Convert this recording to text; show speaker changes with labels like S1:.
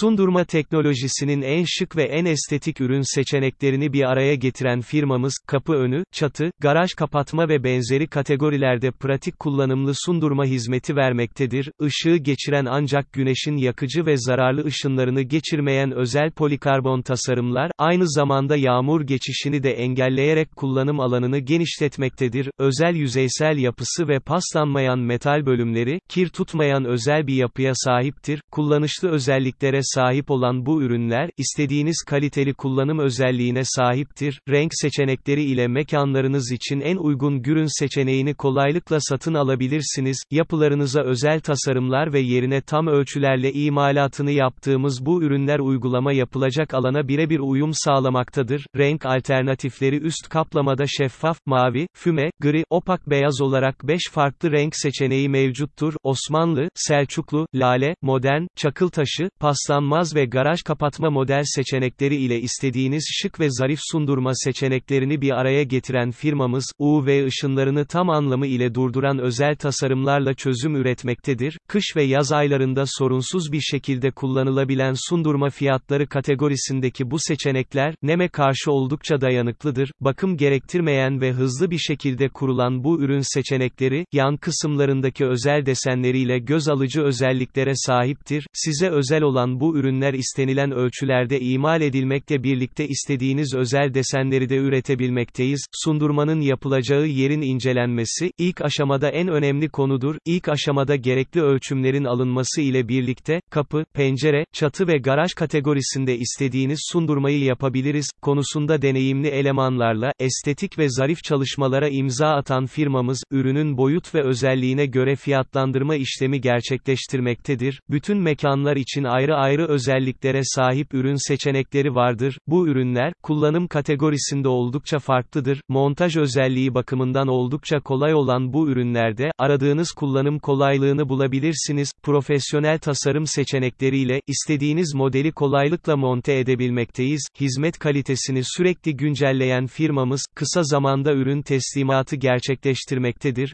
S1: Sundurma teknolojisinin en şık ve en estetik ürün seçeneklerini bir araya getiren firmamız, kapı önü, çatı, garaj kapatma ve benzeri kategorilerde pratik kullanımlı sundurma hizmeti vermektedir. Işığı geçiren ancak güneşin yakıcı ve zararlı ışınlarını geçirmeyen özel polikarbon tasarımlar, aynı zamanda yağmur geçişini de engelleyerek kullanım alanını genişletmektedir. Özel yüzeysel yapısı ve paslanmayan metal bölümleri, kir tutmayan özel bir yapıya sahiptir. Kullanışlı özelliklere sahip olan bu ürünler, istediğiniz kaliteli kullanım özelliğine sahiptir. Renk seçenekleri ile mekanlarınız için en uygun gürün seçeneğini kolaylıkla satın alabilirsiniz. Yapılarınıza özel tasarımlar ve yerine tam ölçülerle imalatını yaptığımız bu ürünler uygulama yapılacak alana birebir uyum sağlamaktadır. Renk alternatifleri üst kaplamada şeffaf, mavi, füme, gri, opak beyaz olarak 5 farklı renk seçeneği mevcuttur. Osmanlı, Selçuklu, lale, modern, çakıl taşı, paslanmaz ve garaj kapatma model seçenekleri ile istediğiniz şık ve zarif sundurma seçeneklerini bir araya getiren firmamız, UV ışınlarını tam anlamı ile durduran özel tasarımlarla çözüm üretmektedir. Kış ve yaz aylarında sorunsuz bir şekilde kullanılabilen sundurma fiyatları kategorisindeki bu seçenekler, neme karşı oldukça dayanıklıdır. Bakım gerektirmeyen ve hızlı bir şekilde kurulan bu ürün seçenekleri, yan kısımlarındaki özel desenleriyle göz alıcı özelliklere sahiptir. Size özel olan bu ürünler istenilen ölçülerde imal edilmekle birlikte istediğiniz özel desenleri de üretebilmekteyiz. Sundurmanın yapılacağı yerin incelenmesi, ilk aşamada en önemli konudur. İlk aşamada gerekli ölçümlerin alınması ile birlikte, kapı, pencere, çatı ve garaj kategorisinde istediğiniz sundurmayı yapabiliriz. Konusunda deneyimli elemanlarla, estetik ve zarif çalışmalara imza atan firmamız, ürünün boyut ve özelliğine göre fiyatlandırma işlemi gerçekleştirmektedir. Bütün mekanlar için ayrı ayrı özelliklere sahip ürün seçenekleri vardır. Bu ürünler, kullanım kategorisinde oldukça farklıdır. Montaj özelliği bakımından oldukça kolay olan bu ürünlerde, aradığınız kullanım kolaylığını bulabilirsiniz. Profesyonel tasarım seçenekleriyle, istediğiniz modeli kolaylıkla monte edebilmekteyiz. Hizmet kalitesini sürekli güncelleyen firmamız, kısa zamanda ürün teslimatı gerçekleştirmektedir.